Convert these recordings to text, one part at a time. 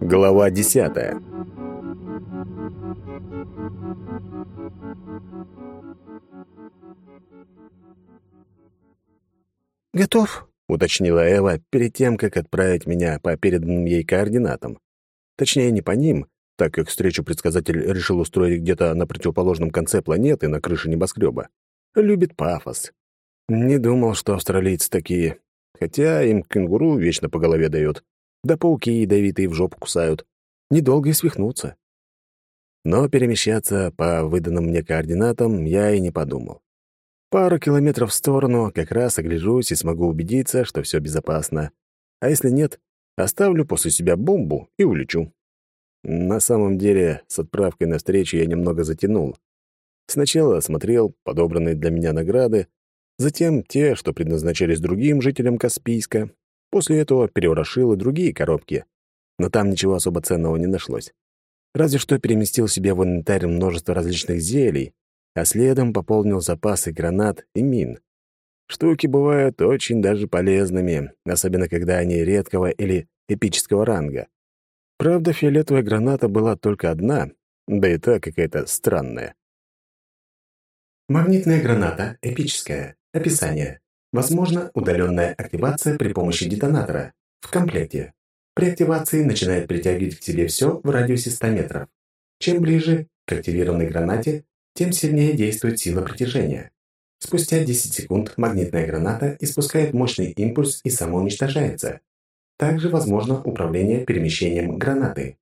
Глава десятая. «Готов?» — уточнила Эва перед тем, как отправить меня по переданным ей координатам. Точнее, не по ним, так как встречу предсказатель решил устроить где-то на противоположном конце планеты, на крыше небоскреба. Любит пафос. Не думал, что австралийцы такие. Хотя им кенгуру вечно по голове дает. Да пауки ядовитые в жопу кусают. Недолго и свихнуться. Но перемещаться по выданным мне координатам я и не подумал. Пару километров в сторону как раз огляжусь и смогу убедиться, что все безопасно. А если нет, оставлю после себя бомбу и улечу. На самом деле, с отправкой на встречу я немного затянул. Сначала осмотрел подобранные для меня награды, затем те, что предназначались другим жителям Каспийска. После этого переворошил и другие коробки, но там ничего особо ценного не нашлось. Разве что переместил себе в инвентарь множество различных зелий, а следом пополнил запасы гранат и мин. Штуки бывают очень даже полезными, особенно когда они редкого или эпического ранга. Правда, фиолетовая граната была только одна, да и та какая-то странная. Магнитная граната, эпическая. Описание. Возможно, удаленная активация при помощи детонатора. В комплекте. При активации начинает притягивать к себе все в радиусе 100 метров. Чем ближе к активированной гранате, тем сильнее действует сила притяжения. Спустя 10 секунд магнитная граната испускает мощный импульс и самоуничтожается. Также возможно управление перемещением гранаты.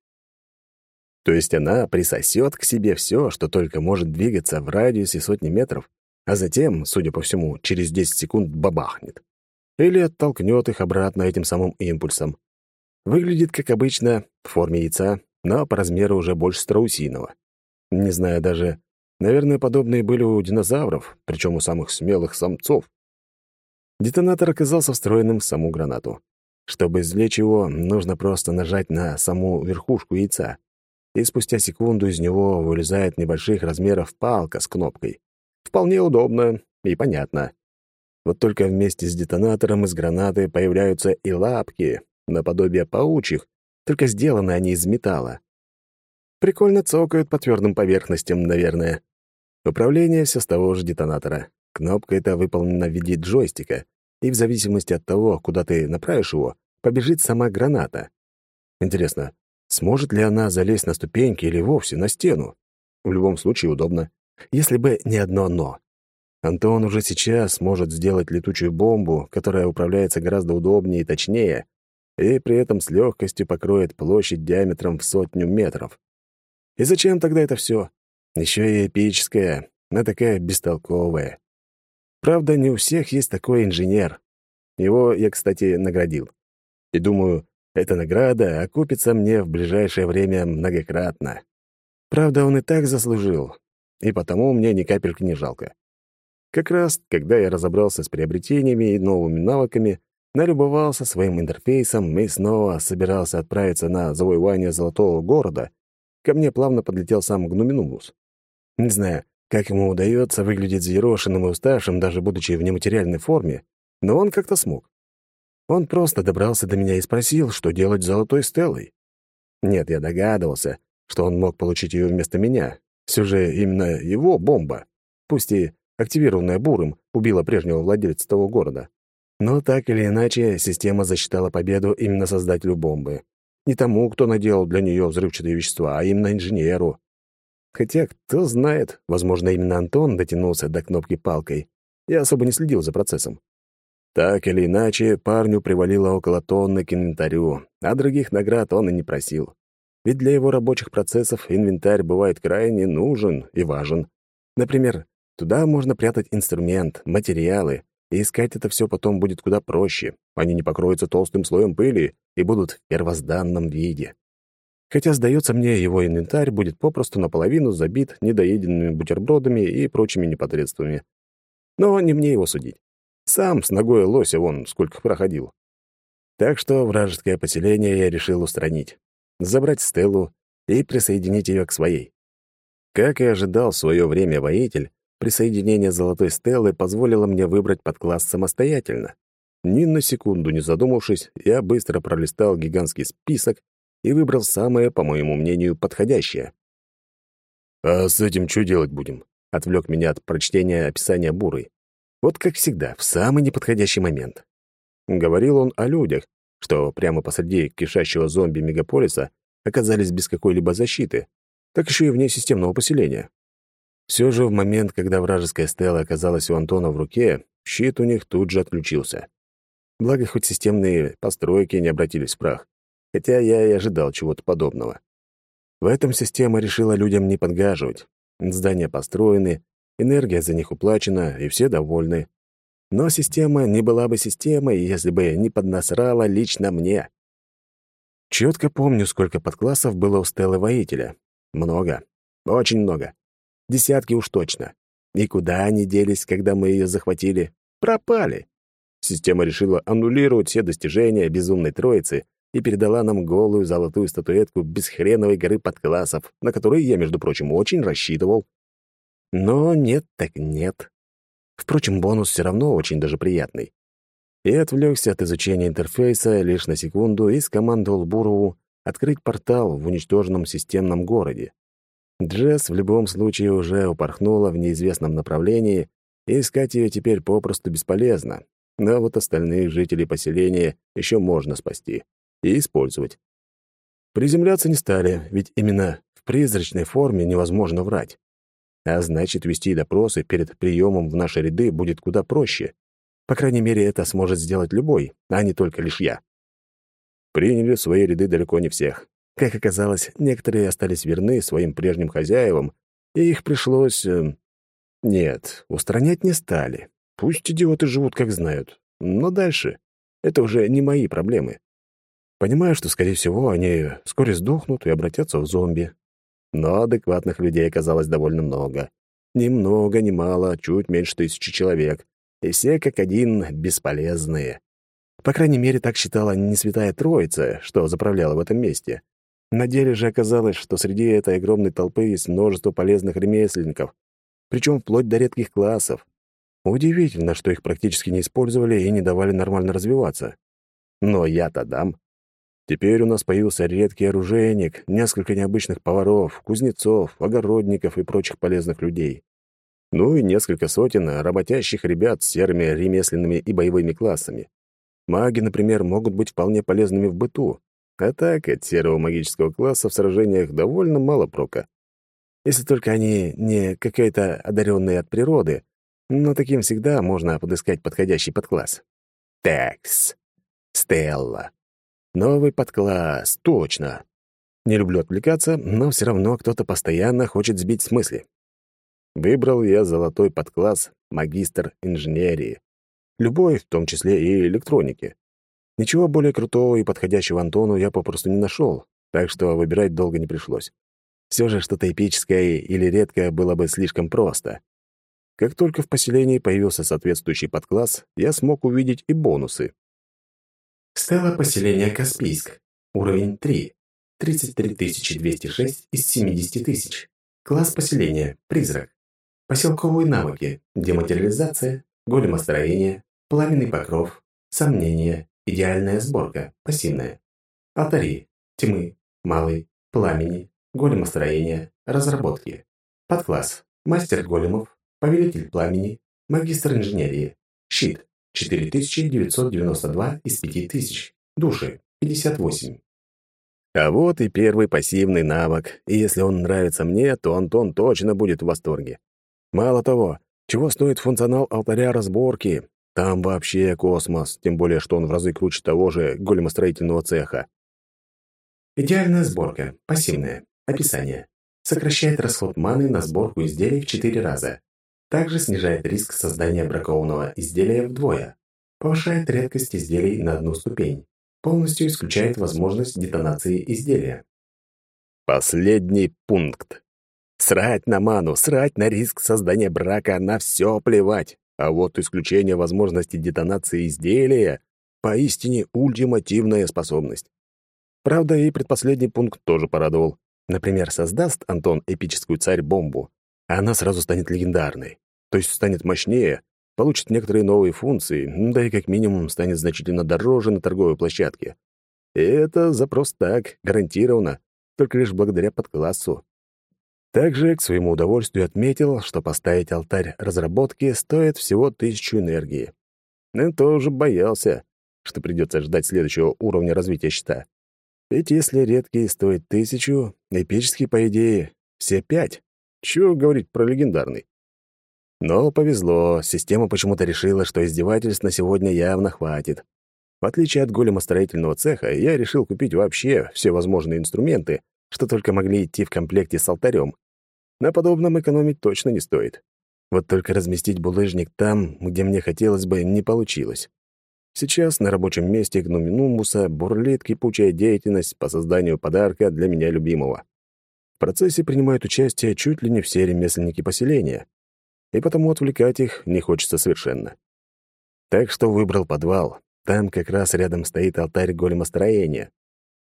То есть она присосет к себе все, что только может двигаться в радиусе сотни метров, а затем, судя по всему, через 10 секунд бабахнет. Или оттолкнет их обратно этим самым импульсом. Выглядит, как обычно, в форме яйца, но по размеру уже больше страусиного. Не знаю даже, наверное, подобные были у динозавров, причем у самых смелых самцов. Детонатор оказался встроенным в саму гранату. Чтобы извлечь его, нужно просто нажать на саму верхушку яйца, и спустя секунду из него вылезает небольших размеров палка с кнопкой. Вполне удобно и понятно. Вот только вместе с детонатором из гранаты появляются и лапки, наподобие паучьих, только сделаны они из металла. Прикольно цокают по твердым поверхностям, наверное. Управление все с того же детонатора. Кнопка эта выполнена в виде джойстика, и в зависимости от того, куда ты направишь его, побежит сама граната. Интересно, сможет ли она залезть на ступеньки или вовсе на стену? В любом случае удобно. Если бы не одно «но». Антон уже сейчас может сделать летучую бомбу, которая управляется гораздо удобнее и точнее, и при этом с легкостью покроет площадь диаметром в сотню метров. И зачем тогда это все? Еще и эпическая, но такая бестолковая. Правда, не у всех есть такой инженер. Его я, кстати, наградил. И думаю, эта награда окупится мне в ближайшее время многократно. Правда, он и так заслужил, и потому мне ни капельки не жалко. Как раз, когда я разобрался с приобретениями и новыми навыками, налюбовался своим интерфейсом и снова собирался отправиться на завоевание Золотого города, ко мне плавно подлетел сам Гнуминумус. Не знаю, как ему удается выглядеть взъерошенным и уставшим, даже будучи в нематериальной форме, но он как-то смог. Он просто добрался до меня и спросил, что делать с Золотой Стеллой. Нет, я догадывался, что он мог получить ее вместо меня, все же именно его бомба, пусть и активированная Бурым, убила прежнего владельца того города. Но так или иначе, система засчитала победу именно создателю бомбы. Не тому, кто наделал для нее взрывчатые вещества, а именно инженеру. Хотя, кто знает, возможно, именно Антон дотянулся до кнопки палкой. Я особо не следил за процессом. Так или иначе, парню привалило около тонны к инвентарю, а других наград он и не просил. Ведь для его рабочих процессов инвентарь бывает крайне нужен и важен. Например, туда можно прятать инструмент, материалы, и искать это все потом будет куда проще. Они не покроются толстым слоем пыли и будут в первозданном виде. Хотя, сдается мне, его инвентарь будет попросту наполовину забит недоеденными бутербродами и прочими непотребствами. Но не мне его судить. Сам с ногой лося вон сколько проходил. Так что вражеское поселение я решил устранить забрать Стеллу и присоединить ее к своей. Как и ожидал в свое время воитель, присоединение Золотой Стеллы позволило мне выбрать подкласс самостоятельно. Ни на секунду не задумавшись, я быстро пролистал гигантский список и выбрал самое, по моему мнению, подходящее. «А с этим что делать будем?» — отвлек меня от прочтения описания буры. Вот как всегда, в самый неподходящий момент. Говорил он о людях, что прямо посреди кишащего зомби-мегаполиса оказались без какой-либо защиты, так еще и вне системного поселения. Все же в момент, когда вражеская стела оказалась у Антона в руке, щит у них тут же отключился. Благо, хоть системные постройки не обратились в прах, хотя я и ожидал чего-то подобного. В этом система решила людям не подгаживать. Здания построены, энергия за них уплачена, и все довольны. Но система не была бы системой, если бы не поднасрала лично мне. Четко помню, сколько подклассов было у Стеллы Воителя. Много. Очень много. Десятки уж точно. И куда они делись, когда мы ее захватили? Пропали. Система решила аннулировать все достижения безумной троицы и передала нам голую золотую статуэтку бесхреновой горы подклассов, на которые я, между прочим, очень рассчитывал. Но нет так нет. Впрочем, бонус все равно очень даже приятный. И отвлекся от изучения интерфейса лишь на секунду и скомандовал Бурову открыть портал в уничтоженном системном городе. Джесс в любом случае уже упорхнула в неизвестном направлении, и искать ее теперь попросту бесполезно. Но вот остальных жителей поселения еще можно спасти и использовать. Приземляться не стали, ведь именно в призрачной форме невозможно врать. А значит, вести допросы перед приемом в наши ряды будет куда проще. По крайней мере, это сможет сделать любой, а не только лишь я. Приняли свои ряды далеко не всех. Как оказалось, некоторые остались верны своим прежним хозяевам, и их пришлось... Э... Нет, устранять не стали. Пусть идиоты живут, как знают. Но дальше это уже не мои проблемы. Понимаю, что, скорее всего, они вскоре сдохнут и обратятся в зомби. Но адекватных людей оказалось довольно много. Ни много, ни мало, чуть меньше тысячи человек. И все как один бесполезные. По крайней мере, так считала не святая троица, что заправляла в этом месте. На деле же оказалось, что среди этой огромной толпы есть множество полезных ремесленников, причем вплоть до редких классов. Удивительно, что их практически не использовали и не давали нормально развиваться. Но я-то дам. Теперь у нас появился редкий оружейник, несколько необычных поваров, кузнецов, огородников и прочих полезных людей. Ну и несколько сотен работящих ребят с серыми ремесленными и боевыми классами. Маги, например, могут быть вполне полезными в быту, а так от серого магического класса в сражениях довольно мало прока. Если только они не какие-то одаренные от природы, но таким всегда можно подыскать подходящий подкласс. Такс. Стелла. Новый подкласс, точно. Не люблю отвлекаться, но все равно кто-то постоянно хочет сбить с мысли. Выбрал я золотой подкласс магистр инженерии. Любой, в том числе и электроники. Ничего более крутого и подходящего Антону я попросту не нашел, так что выбирать долго не пришлось. Все же что-то эпическое или редкое было бы слишком просто. Как только в поселении появился соответствующий подкласс, я смог увидеть и бонусы. Стелла поселения Каспийск. Уровень 3. 33 206 из 70 тысяч. Класс поселения. Призрак. Поселковые навыки. Дематериализация. Големостроение. Пламенный покров. Сомнение. Идеальная сборка. Пассивная. Алтари. Тьмы. Малый. Пламени. Големостроение. Разработки. Подкласс. Мастер големов. Повелитель пламени. Магистр инженерии. Щит. 4992 из 5000. Души — 58. А вот и первый пассивный навык, и если он нравится мне, то Антон точно будет в восторге. Мало того, чего стоит функционал алтаря разборки? Там вообще космос, тем более, что он в разы круче того же големостроительного цеха. Идеальная сборка. Пассивная. Описание. Сокращает расход маны на сборку изделий в 4 раза. Также снижает риск создания бракованного изделия вдвое. Повышает редкость изделий на одну ступень. Полностью исключает возможность детонации изделия. Последний пункт. Срать на ману, срать на риск создания брака, на все плевать. А вот исключение возможности детонации изделия — поистине ультимативная способность. Правда, и предпоследний пункт тоже порадовал. Например, создаст Антон эпическую царь-бомбу, а она сразу станет легендарной то есть станет мощнее, получит некоторые новые функции, да и как минимум станет значительно дороже на торговой площадке. И это запрос так, гарантированно, только лишь благодаря подклассу. Также к своему удовольствию отметил, что поставить алтарь разработки стоит всего тысячу энергии. Но тоже боялся, что придется ждать следующего уровня развития щита. Ведь если редкий стоит тысячу, эпический, по идее, все пять. Чего говорить про легендарный? Но повезло, система почему-то решила, что издевательств на сегодня явно хватит. В отличие от голема строительного цеха, я решил купить вообще все возможные инструменты, что только могли идти в комплекте с алтарем. На подобном экономить точно не стоит. Вот только разместить булыжник там, где мне хотелось бы, не получилось. Сейчас на рабочем месте Гнуминумуса бурлит кипучая деятельность по созданию подарка для меня любимого. Процессе принимают участие чуть ли не все ремесленники поселения, и потому отвлекать их не хочется совершенно. Так что выбрал подвал. Там как раз рядом стоит алтарь големостроения.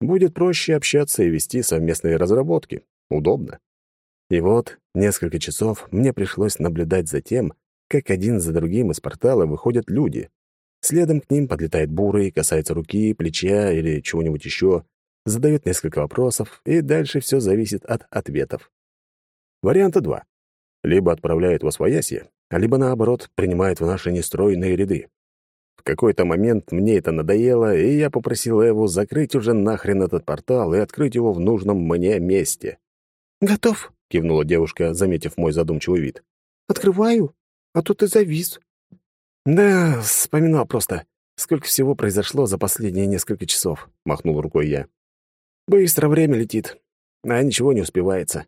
Будет проще общаться и вести совместные разработки. Удобно. И вот несколько часов мне пришлось наблюдать за тем, как один за другим из портала выходят люди. Следом к ним подлетает бурый, касается руки, плеча или чего-нибудь еще, задает несколько вопросов, и дальше все зависит от ответов. Варианта два. Либо отправляет во свояси, либо, наоборот, принимает в наши нестройные ряды. В какой-то момент мне это надоело, и я попросил Эву закрыть уже нахрен этот портал и открыть его в нужном мне месте. «Готов», — кивнула девушка, заметив мой задумчивый вид. «Открываю, а то ты завис». «Да, вспоминал просто, сколько всего произошло за последние несколько часов», — махнул рукой я. «Быстро время летит, а ничего не успевается».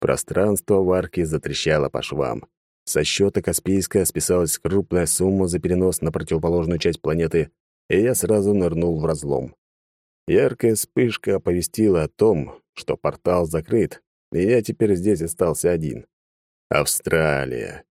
Пространство в арке затрещало по швам. Со счета Каспийска списалась крупная сумма за перенос на противоположную часть планеты, и я сразу нырнул в разлом. Яркая вспышка оповестила о том, что портал закрыт, и я теперь здесь остался один. Австралия.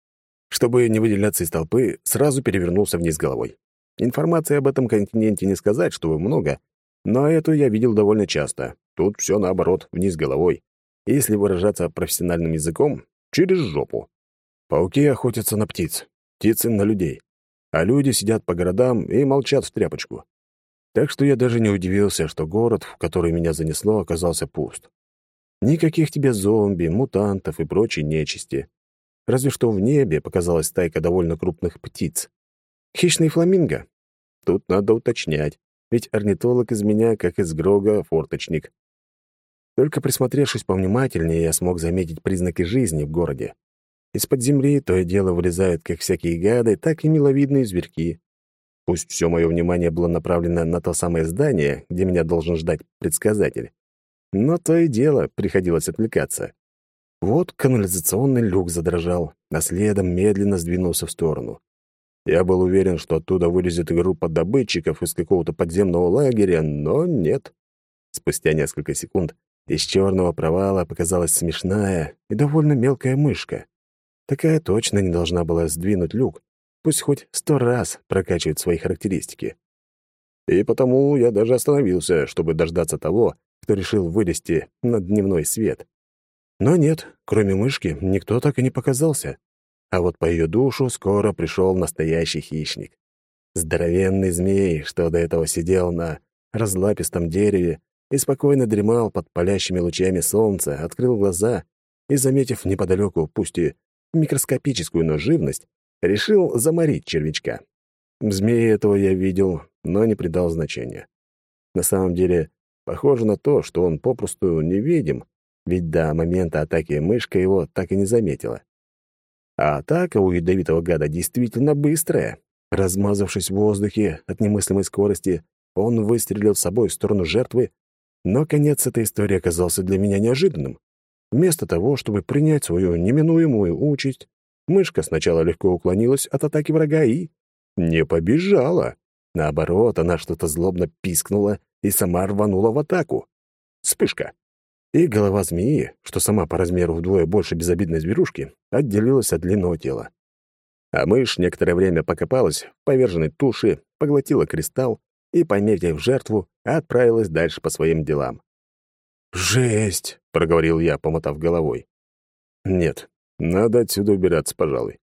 Чтобы не выделяться из толпы, сразу перевернулся вниз головой. Информации об этом континенте не сказать, чтобы много, но эту я видел довольно часто. Тут все наоборот, вниз головой. Если выражаться профессиональным языком, через жопу. Пауки охотятся на птиц, птицы — на людей, а люди сидят по городам и молчат в тряпочку. Так что я даже не удивился, что город, в который меня занесло, оказался пуст. Никаких тебе зомби, мутантов и прочей нечисти. Разве что в небе показалась стайка довольно крупных птиц. Хищный фламинго? Тут надо уточнять, ведь орнитолог из меня, как из Грога, форточник. Только присмотревшись повнимательнее, я смог заметить признаки жизни в городе. Из-под земли то и дело вылезают как всякие гады, так и миловидные зверьки. Пусть все мое внимание было направлено на то самое здание, где меня должен ждать предсказатель. Но то и дело приходилось отвлекаться. Вот канализационный люк задрожал, а следом медленно сдвинулся в сторону. Я был уверен, что оттуда вылезет группа добытчиков из какого-то подземного лагеря, но нет. Спустя несколько секунд из черного провала показалась смешная и довольно мелкая мышка. Такая точно не должна была сдвинуть люк, пусть хоть сто раз прокачивает свои характеристики. И потому я даже остановился, чтобы дождаться того, кто решил вылезти на дневной свет. Но нет, кроме мышки, никто так и не показался. А вот по ее душу скоро пришел настоящий хищник. Здоровенный змей, что до этого сидел на разлапистом дереве и спокойно дремал под палящими лучами солнца, открыл глаза и, заметив неподалеку, пусть и микроскопическую, но живность, решил заморить червячка. Змеи этого я видел, но не придал значения. На самом деле, Похоже на то, что он попросту невидим, ведь до момента атаки мышка его так и не заметила. А атака у ядовитого гада действительно быстрая. Размазавшись в воздухе от немыслимой скорости, он выстрелил с собой в сторону жертвы, но конец этой истории оказался для меня неожиданным. Вместо того, чтобы принять свою неминуемую участь, мышка сначала легко уклонилась от атаки врага и... не побежала. Наоборот, она что-то злобно пискнула и сама рванула в атаку. Вспышка. И голова змеи, что сама по размеру вдвое больше безобидной зверушки, отделилась от длинного тела. А мышь некоторое время покопалась в поверженной туши, поглотила кристалл и, пометив жертву, отправилась дальше по своим делам. «Жесть!» — проговорил я, помотав головой. «Нет, надо отсюда убираться, пожалуй.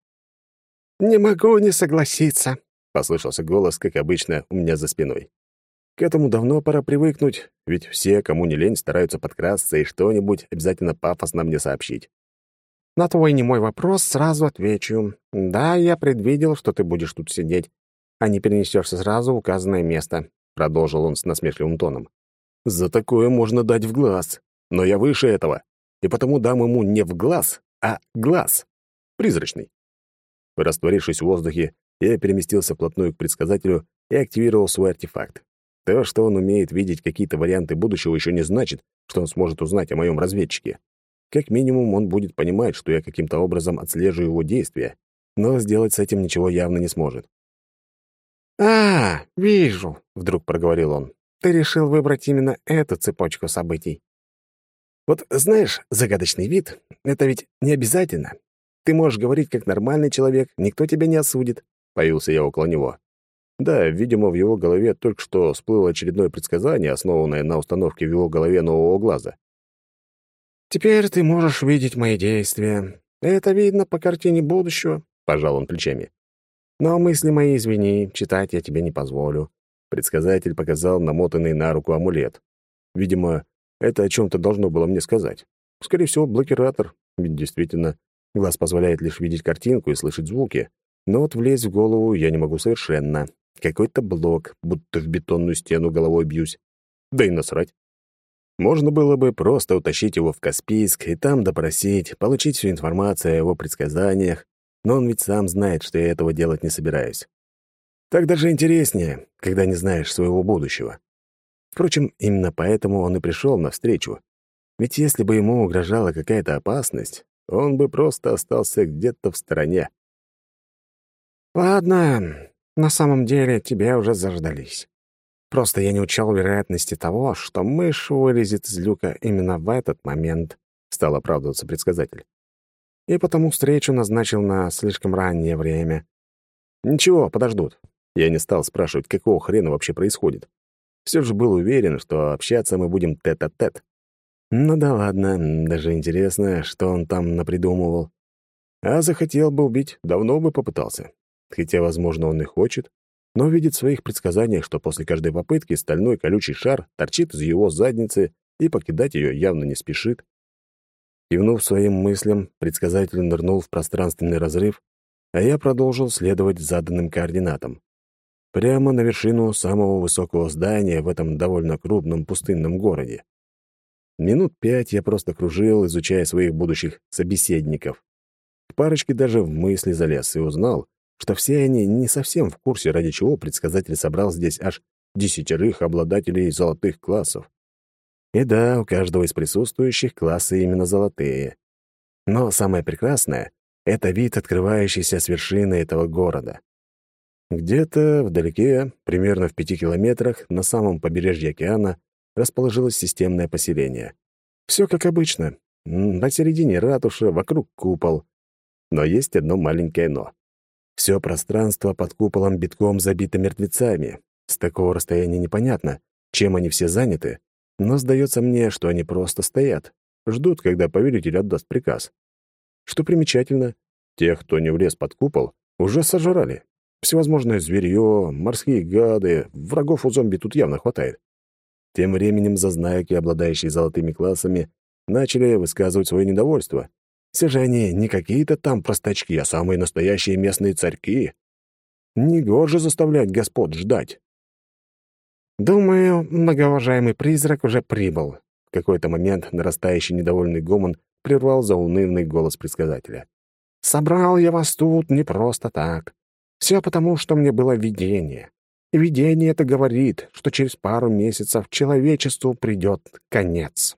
«Не могу не согласиться», — послышался голос, как обычно, у меня за спиной. К этому давно пора привыкнуть, ведь все, кому не лень, стараются подкрасться и что-нибудь обязательно пафосно мне сообщить. На твой немой вопрос сразу отвечу. Да, я предвидел, что ты будешь тут сидеть, а не перенесешься сразу в указанное место, продолжил он с насмешливым тоном. За такое можно дать в глаз, но я выше этого, и потому дам ему не в глаз, а глаз. Призрачный. Растворившись в воздухе, я переместился вплотную к предсказателю и активировал свой артефакт. То, что он умеет видеть какие-то варианты будущего, еще не значит, что он сможет узнать о моем разведчике. Как минимум, он будет понимать, что я каким-то образом отслеживаю его действия, но сделать с этим ничего явно не сможет. «А, вижу», — вдруг проговорил он. «Ты решил выбрать именно эту цепочку событий. Вот знаешь, загадочный вид — это ведь не обязательно. Ты можешь говорить как нормальный человек, никто тебя не осудит», — появился я около него. Да, видимо, в его голове только что всплыло очередное предсказание, основанное на установке в его голове нового глаза. «Теперь ты можешь видеть мои действия. Это видно по картине будущего», — пожал он плечами. «Но мысли мои, извини, читать я тебе не позволю». Предсказатель показал намотанный на руку амулет. Видимо, это о чем-то должно было мне сказать. Скорее всего, блокиратор, ведь действительно, глаз позволяет лишь видеть картинку и слышать звуки. Но вот влезть в голову я не могу совершенно. Какой-то блок, будто в бетонную стену головой бьюсь. Да и насрать. Можно было бы просто утащить его в Каспийск и там допросить, получить всю информацию о его предсказаниях, но он ведь сам знает, что я этого делать не собираюсь. Так даже интереснее, когда не знаешь своего будущего. Впрочем, именно поэтому он и пришел навстречу. Ведь если бы ему угрожала какая-то опасность, он бы просто остался где-то в стороне. «Ладно, на самом деле тебя уже заждались. Просто я не учел вероятности того, что мышь вылезет из люка именно в этот момент», — стал оправдываться предсказатель. «И потому встречу назначил на слишком раннее время». «Ничего, подождут». Я не стал спрашивать, какого хрена вообще происходит. Все же был уверен, что общаться мы будем тет-а-тет. -тет. Ну да ладно, даже интересно, что он там напридумывал. А захотел бы убить, давно бы попытался. Хотя, возможно, он и хочет, но видит в своих предсказаниях, что после каждой попытки стальной колючий шар торчит из его задницы и покидать ее явно не спешит. Кивнув своим мыслям, предсказатель нырнул в пространственный разрыв, а я продолжил следовать заданным координатам. Прямо на вершину самого высокого здания в этом довольно крупном пустынном городе. Минут пять я просто кружил, изучая своих будущих собеседников. К парочке даже в мысли залез и узнал, что все они не совсем в курсе, ради чего предсказатель собрал здесь аж десятерых обладателей золотых классов. И да, у каждого из присутствующих классы именно золотые. Но самое прекрасное — это вид, открывающийся с вершины этого города. Где-то вдалеке, примерно в пяти километрах, на самом побережье океана, расположилось системное поселение. Все как обычно. Посередине ратуша, вокруг купол. Но есть одно маленькое «но». Все пространство под куполом битком забито мертвецами. С такого расстояния непонятно, чем они все заняты, но сдается мне, что они просто стоят, ждут, когда повелитель отдаст приказ. Что примечательно, тех, кто не влез под купол, уже сожрали. Всевозможное зверье, морские гады, врагов у зомби тут явно хватает. Тем временем зазнайки, обладающие золотыми классами, начали высказывать свое недовольство. Все же они не какие-то там простачки, а самые настоящие местные царьки. Негоже заставлять господ ждать. «Думаю, многоуважаемый призрак уже прибыл». В какой-то момент нарастающий недовольный гомон прервал заунывный голос предсказателя. «Собрал я вас тут не просто так. Все потому, что мне было видение. И видение это говорит, что через пару месяцев человечеству придет конец».